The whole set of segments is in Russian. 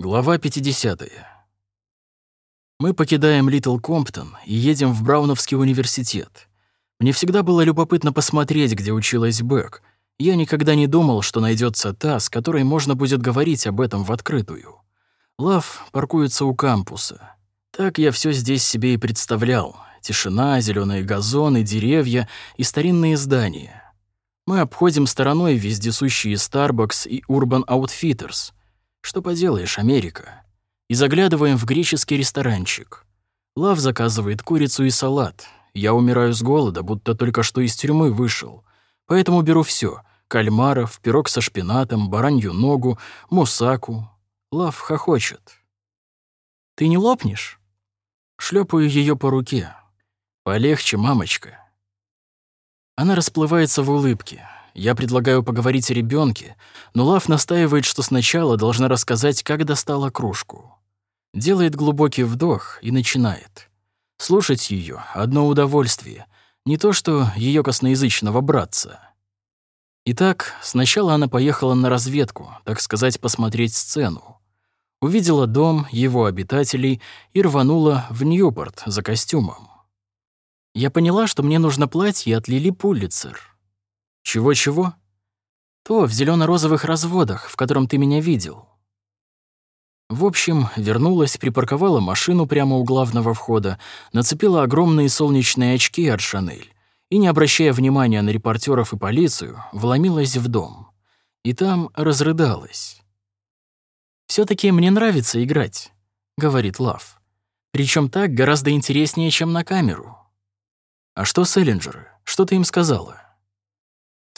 Глава 50. Мы покидаем Литл Комптон и едем в Брауновский университет. Мне всегда было любопытно посмотреть, где училась Бек. Я никогда не думал, что найдется та, с которой можно будет говорить об этом в открытую. Лав паркуется у кампуса. Так я все здесь себе и представлял. Тишина, зеленые газоны, деревья и старинные здания. Мы обходим стороной вездесущие Starbucks и Urban Outfitters — что поделаешь, Америка. И заглядываем в греческий ресторанчик. Лав заказывает курицу и салат. Я умираю с голода, будто только что из тюрьмы вышел. Поэтому беру все: кальмаров, пирог со шпинатом, баранью ногу, мусаку. Лав хохочет. «Ты не лопнешь?» Шлепаю ее по руке. «Полегче, мамочка». Она расплывается в улыбке. Я предлагаю поговорить о ребенке, но Лав настаивает, что сначала должна рассказать, как достала кружку. Делает глубокий вдох и начинает. Слушать ее одно удовольствие, не то что ее косноязычного братца. Итак, сначала она поехала на разведку, так сказать, посмотреть сцену. Увидела дом, его обитателей и рванула в Ньюпорт за костюмом. Я поняла, что мне нужно платье от Лили Пуллицер. Чего-чего? То в зелено розовых разводах, в котором ты меня видел. В общем, вернулась, припарковала машину прямо у главного входа, нацепила огромные солнечные очки от Шанель и, не обращая внимания на репортеров и полицию, вломилась в дом. И там разрыдалась. все таки мне нравится играть», — говорит Лав. Причем так гораздо интереснее, чем на камеру». «А что Селлинджеры? Что ты им сказала?»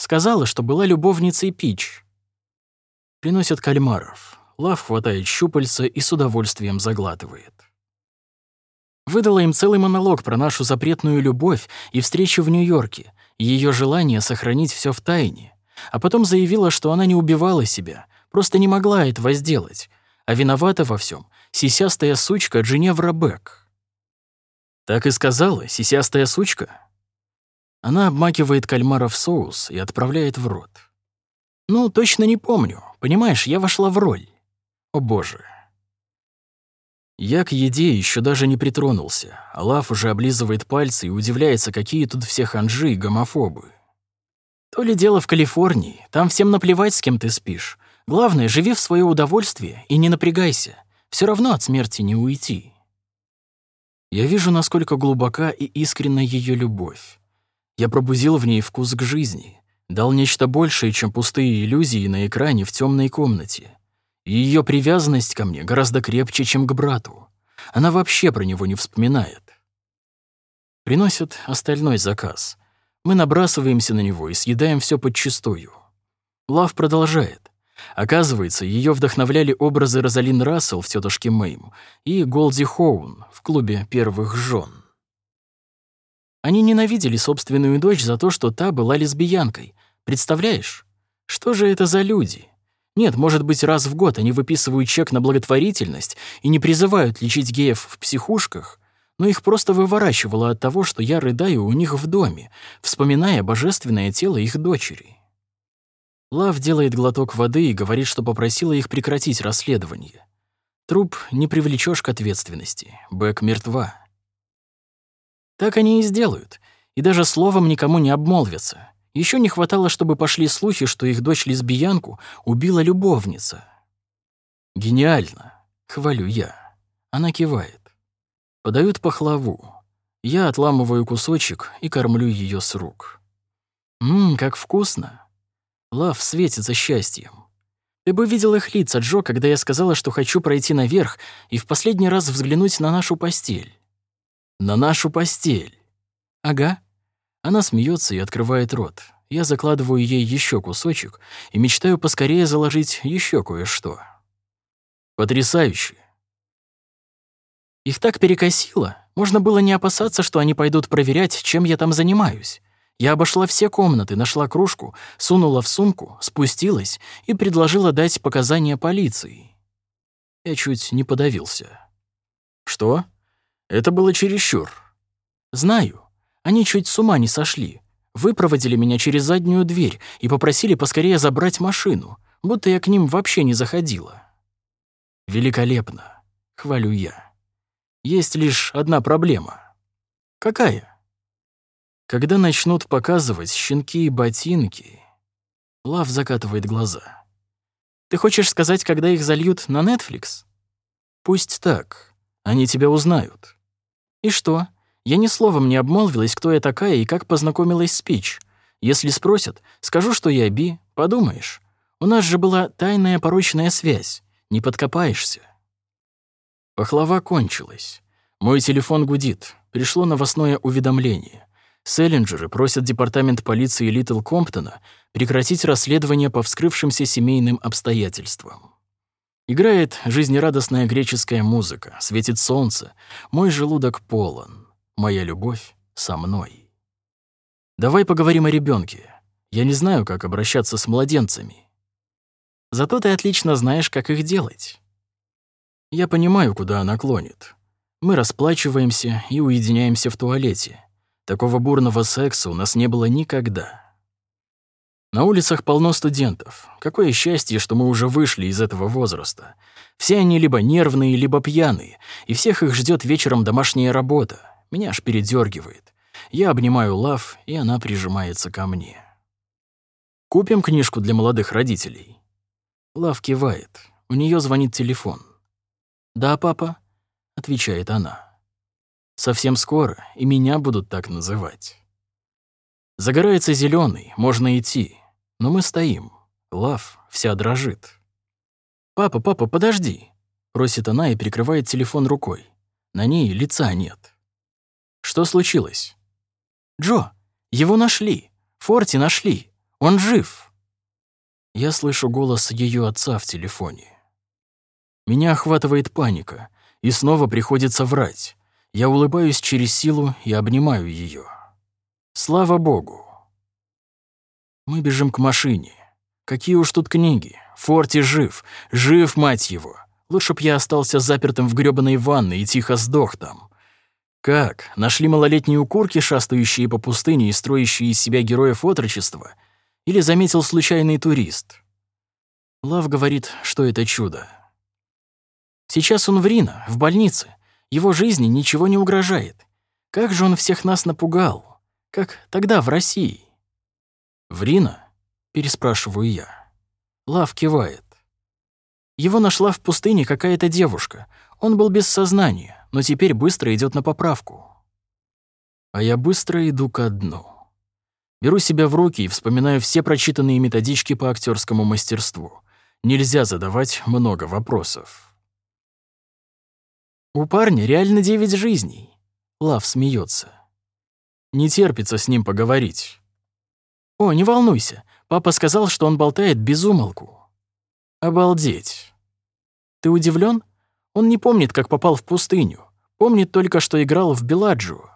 Сказала, что была любовницей Пич. Приносят кальмаров. Лав хватает щупальца и с удовольствием заглатывает. Выдала им целый монолог про нашу запретную любовь и встречу в Нью-Йорке, её желание сохранить всё в тайне, а потом заявила, что она не убивала себя, просто не могла этого сделать, а виновата во всём сисястая сучка Джиневра Бек. Так и сказала, сисястая сучка? Она обмакивает кальмара в соус и отправляет в рот. Ну, точно не помню. Понимаешь, я вошла в роль. О боже. Я к еде еще даже не притронулся, а Лав уже облизывает пальцы и удивляется, какие тут все ханжи и гомофобы. То ли дело в Калифорнии, там всем наплевать, с кем ты спишь. Главное, живи в свое удовольствие и не напрягайся. Все равно от смерти не уйти. Я вижу, насколько глубока и искренна ее любовь. Я пробудил в ней вкус к жизни, дал нечто большее, чем пустые иллюзии на экране в темной комнате. И ее привязанность ко мне гораздо крепче, чем к брату. Она вообще про него не вспоминает. Приносят остальной заказ. Мы набрасываемся на него и съедаем все подчистую. Лав продолжает. Оказывается, ее вдохновляли образы Розалин Рассел в «Тётушке Мэйм» и Голди Хоун в клубе первых жен. Они ненавидели собственную дочь за то, что та была лесбиянкой. Представляешь? Что же это за люди? Нет, может быть, раз в год они выписывают чек на благотворительность и не призывают лечить геев в психушках, но их просто выворачивало от того, что я рыдаю у них в доме, вспоминая божественное тело их дочери. Лав делает глоток воды и говорит, что попросила их прекратить расследование. Труп не привлечешь к ответственности. Бэк мертва. Так они и сделают. И даже словом никому не обмолвятся. Еще не хватало, чтобы пошли слухи, что их дочь-лесбиянку убила любовница. «Гениально!» — хвалю я. Она кивает. Подают пахлаву. Я отламываю кусочек и кормлю ее с рук. Ммм, как вкусно. Лав светится счастьем. Ты бы видел их лица, Джо, когда я сказала, что хочу пройти наверх и в последний раз взглянуть на нашу постель. На нашу постель. Ага. Она смеется и открывает рот. Я закладываю ей еще кусочек и мечтаю поскорее заложить еще кое-что. Потрясающе. Их так перекосило. Можно было не опасаться, что они пойдут проверять, чем я там занимаюсь. Я обошла все комнаты, нашла кружку, сунула в сумку, спустилась и предложила дать показания полиции. Я чуть не подавился. «Что?» Это было чересчур. Знаю. Они чуть с ума не сошли. Выпроводили меня через заднюю дверь и попросили поскорее забрать машину, будто я к ним вообще не заходила. Великолепно. Хвалю я. Есть лишь одна проблема. Какая? Когда начнут показывать щенки и ботинки, Лав закатывает глаза. Ты хочешь сказать, когда их зальют на Netflix? Пусть так. Они тебя узнают. И что? Я ни словом не обмолвилась, кто я такая и как познакомилась с Пич. Если спросят, скажу, что я Би, подумаешь. У нас же была тайная порочная связь. Не подкопаешься. Пахлава кончилась. Мой телефон гудит. Пришло новостное уведомление. Селлинджеры просят департамент полиции Литл Комптона прекратить расследование по вскрывшимся семейным обстоятельствам. Играет жизнерадостная греческая музыка, светит солнце, мой желудок полон, моя любовь со мной. Давай поговорим о ребенке. Я не знаю, как обращаться с младенцами. Зато ты отлично знаешь, как их делать. Я понимаю, куда она клонит. Мы расплачиваемся и уединяемся в туалете. Такого бурного секса у нас не было никогда. На улицах полно студентов. Какое счастье, что мы уже вышли из этого возраста. Все они либо нервные, либо пьяные, и всех их ждет вечером домашняя работа. Меня аж передергивает. Я обнимаю Лав, и она прижимается ко мне. Купим книжку для молодых родителей. Лав кивает. У нее звонит телефон. «Да, папа», — отвечает она. Совсем скоро и меня будут так называть. Загорается зеленый, можно идти, но мы стоим. Лав вся дрожит. «Папа, папа, подожди!» — просит она и прикрывает телефон рукой. На ней лица нет. Что случилось? «Джо, его нашли. Форти нашли. Он жив!» Я слышу голос ее отца в телефоне. Меня охватывает паника, и снова приходится врать. Я улыбаюсь через силу и обнимаю ее. Слава богу. Мы бежим к машине. Какие уж тут книги. Форти жив. Жив, мать его. Лучше б я остался запертым в грёбаной ванной и тихо сдох там. Как? Нашли малолетние укурки, шастающие по пустыне и строящие из себя героев отрочества? Или заметил случайный турист? Лав говорит, что это чудо. Сейчас он в Рино, в больнице. Его жизни ничего не угрожает. Как же он всех нас напугал. Как тогда в России. «В Рино?» — переспрашиваю я. Лав кивает. Его нашла в пустыне какая-то девушка. Он был без сознания, но теперь быстро идет на поправку. А я быстро иду ко дну. Беру себя в руки и вспоминаю все прочитанные методички по актерскому мастерству. Нельзя задавать много вопросов. У парня реально девять жизней. Лав смеется. Не терпится с ним поговорить. О, не волнуйся. Папа сказал, что он болтает без умолку. Обалдеть. Ты удивлен? Он не помнит, как попал в пустыню. Помнит только, что играл в Беладжу.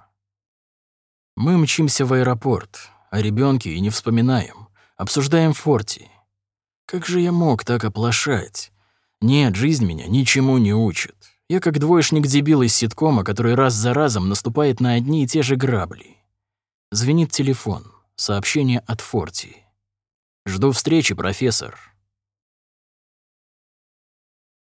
Мы мчимся в аэропорт, о ребенке и не вспоминаем. Обсуждаем Форти. Как же я мог так оплошать? Нет, жизнь меня ничему не учит. Я как двоечник-дебил из ситкома, который раз за разом наступает на одни и те же грабли. Звенит телефон. Сообщение от Форти. «Жду встречи, профессор.